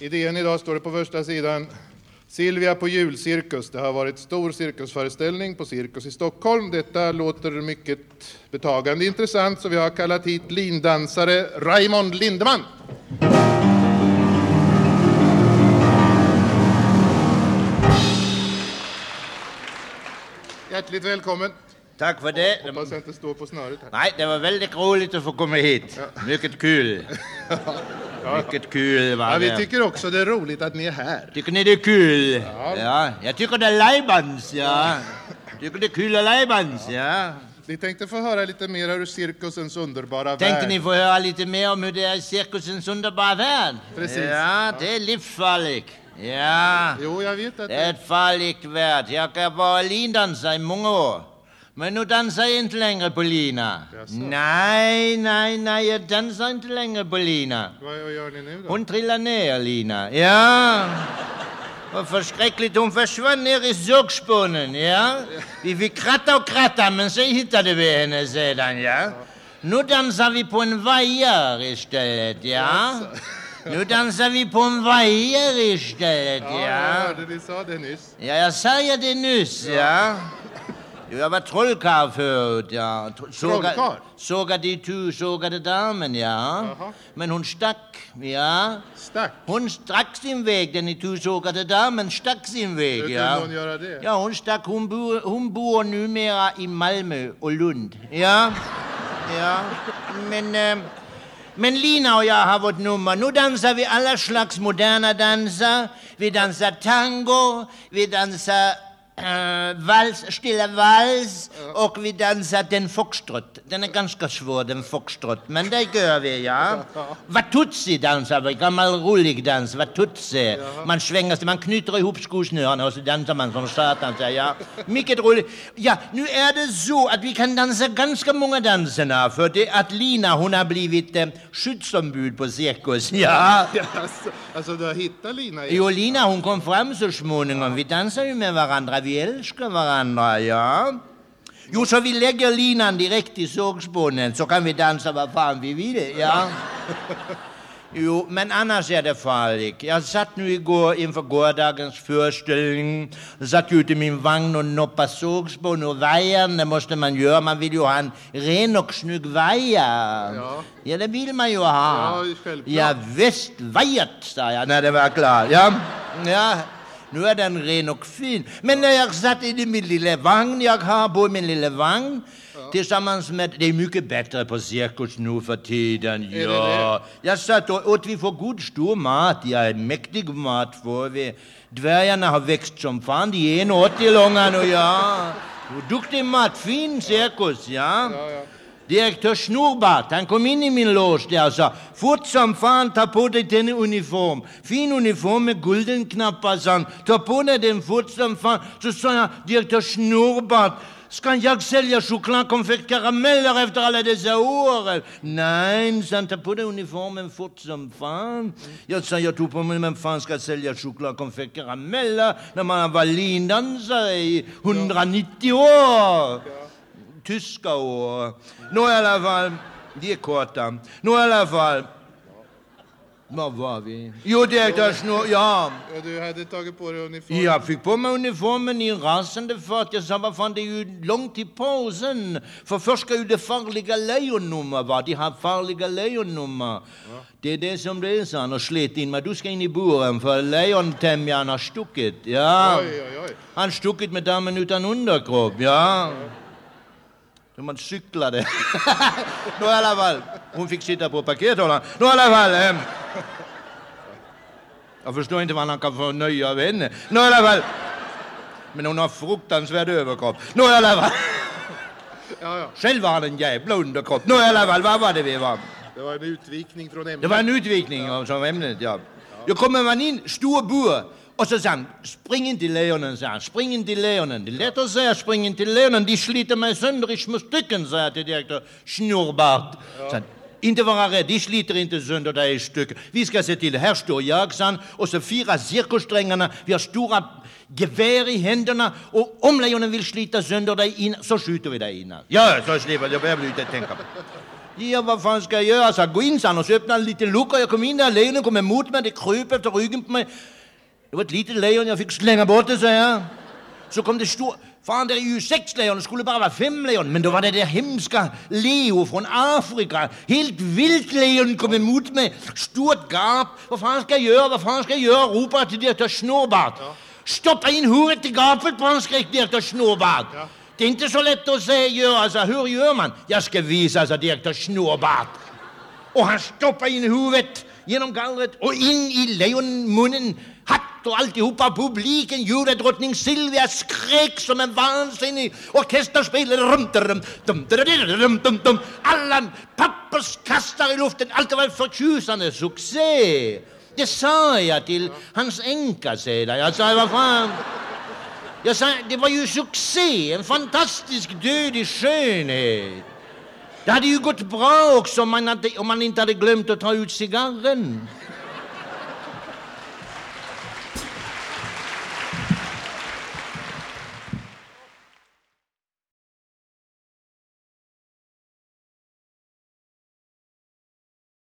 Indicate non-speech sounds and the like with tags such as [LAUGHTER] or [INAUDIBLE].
I DN idag står det på första sidan Silvia på julcirkus. Det har varit stor cirkusföreställning på Cirkus i Stockholm. Detta låter mycket betagande intressant så vi har kallat hit lindansare Raymond Lindeman. Hjärtligt välkommen. Tack för det. Hoppas jag inte står på snöret här. Nej, det var väldigt roligt att få komma hit. Mycket kul. [LAUGHS] Mycket kul var Ja, vi det. tycker också det är roligt att ni är här. Tycker ni det är kul? Ja. Jag tycker det är lajbans, ja. Tycker det är kul och lajbans, ja. Vi tänkte få höra lite mer ur cirkusens underbara Tänkte värld. ni få höra lite mer om hur det är i cirkusens underbara värld? Precis. Ja, det är livsfarligt. Ja. Jo, jag vet att Det är ett farligt värld. Jag har varit lindansare i många år. Men nu dansar jag inte längre på lina. Jaså? Nej, nej, nej, jag dansar inte längre på lina. Vad gör ni nu då? Hon trillade ner, Lina. Ja. Vad förskräckligt. Hon försvann ner i sågspånen, ja. Vi fick kratta och kratta, men så hittade vi henne sedan, ja. Nu dansar vi på en vajer istället, ja. Nu dansar vi på en vajer istället, Ja, jag ja. hörde ni sa det nyss. Ja, jag sa det nyss, ja. Jo, Jag var trollkarl förut, ja. Tro- Såga, Trollkarl? sågade itu, sågade damen, ja. Jaha. Men hon stack, ja. Stack. Hon stack sin väg, den itusågade damen stack sin väg. Hur ja. kunde hon göra det? Ja, hon stack. Hon bor, hon bor numera i Malmö och Lund. Ja, ja. Men, eh, men Lina och jag har vårt nummer. Nu dansar vi alla slags moderna danser. Vi dansar tango, vi dansar eh, vals, stilla vals och vi dansar den foxtrot. Den är ganska svår, den foxtrot, men det gör vi, ja. Vatutsi dansar vi, gammal rolig dans, vatutsi. Man svänger sig, man knyter ihop skosnörena och så dansar man som satan, säger ja. Mycket roligt. Ja, nu är det så att vi kan dansa ganska många danserna för det att Lina, hon har blivit eh, skyddsombud på cirkus, [LAUGHS] ja. Alltså, alltså du har hittat Lina igen? Jo, Lina hon kom fram så småningom. Vi dansar ju med varandra, vi älskar varandra, ja. Jo, så vi lägger linan direkt i sågspånen så kan vi dansa vad fan vi vill, ja. [LAUGHS] Jo, men annars är det farligt. Jag satt nu igår inför gårdagens föreställning. Satt ute i min vagn och noppade sågspån och vajern. Det måste man göra. Man vill ju ha en ren och snygg vajer. Ja. ja, det vill man ju ha. Ja, självklart. Ja, visst, vajert, sa jag när det var klart. Ja, ja. Nu är den ren och fin. Men när jag satt i min lilla vagn, jag har på min lilla vagn, tillsammans med, det är mycket bättre på cirkus nu för tiden, ja. Jag satt och åt, vi får god stor mat, ja, mäktig mat får vi. Dvärgarna har växt som fan, de är 1,80 långa nu, ja. Duktig mat, fin cirkus, ja. Ja, ja. Direktör Snurrbart, han kom in i min loge där och sa Fort som fan, ta på dig den uniform. Fin uniform med guldenknappar, sa han. Ta på dig den fort som fan. Så sa jag, direktör Snurrbart, ska jag sälja choklad, konfekt, karameller efter alla dessa år? Nej, sa han, ta på dig uniformen fort som fan. Jag sa, jag tog på mig, men fan ska sälja choklad, konfekt, karameller när man var lindansare i 190 år? Tyska och... Nå i alla fall, de är korta. Nå i alla fall... Var var vi? Jo, direktör Snor... Ja. Ja, du hade tagit på dig uniform. Jag fick på mig uniformen i en rasande fart. Jag sa, vad fan, det är ju långt till pausen. För först ska ju det farliga lejonnummer vara. De har farliga lejonnummer. Det är det som det är, sa han och slet in mig. Du ska in i buren för lejontämjaren har stuckit. Ja. Oj, oj, oj. Han stuckit med damen utan underkropp, ja. Så man cyklade. [LAUGHS] Nå i alla fall, hon fick sitta på pakethållaren. Nå i alla fall. Eh. Jag förstår inte vad han kan få nöje av henne. Nå i alla fall. Men hon har fruktansvärd överkropp. Nå i alla fall. [LAUGHS] Ja, ja. Själv har han en jävla underkropp. Nå i alla fall, vad var det vi var? Det var en utvikning från ämnet. Det var en utvikning av som ämnet, ja. Då kommer man in, stor bur, och så sa han, spring in till lejonen, sa han, spring in till lejonen. Det är lätt att säga spring in till lejonen, de sliter mig sönder i små stycken, sa jag till direktör Snurrbart. Ja. Inte vara rädd, de sliter inte sönder dig i stycken. Vi ska se till, här står jag, sa han, och så fyra cirkussträngarna, vi har stora gevär i händerna, och om lejonen vill slita sönder dig in, så skjuter vi dig innan. Ja, så slipper jag, behöver inte tänka på. Ja, vad fan ska jag göra? Så gå in, sa han, och så öppnade han en liten lucka. Jag kom in där, lejonet kom emot mig, det kröp efter ryggen på mig. Det var ett litet lejon, jag fick slänga bort det, så jag. Så kom det stor... Fan, det är ju sex lejon, det skulle bara vara fem lejon. Men då var det det hemska Leo från Afrika. Helt vilt lejon kom emot mig. Stort gap. Vad fan ska jag göra? Vad fan ska jag göra? Ropar till direktör Snårbart. Ja. Stoppa in huvudet i gapet på hans skräckdirektör Snårbart. Ja. Det är inte så lätt att säga göra, alltså, hur gör man? Jag ska visa, sa direktör Snårbart. Och han stoppade in huvudet genom gallret och in i lejonmunnen hatt och alltihopa. Publiken gjorde drottning Silvia skrek som en vansinnig Orkestern spelade Alla papperskastar i luften. Allt var en förtjusande succé. Det sa jag till hans änka sedan. Jag sa, vad fan. Jag sa, det var ju succé, en fantastisk död i skönhet. Det hade ju gått bra också om man, hade, om man inte hade glömt att ta ut cigarren.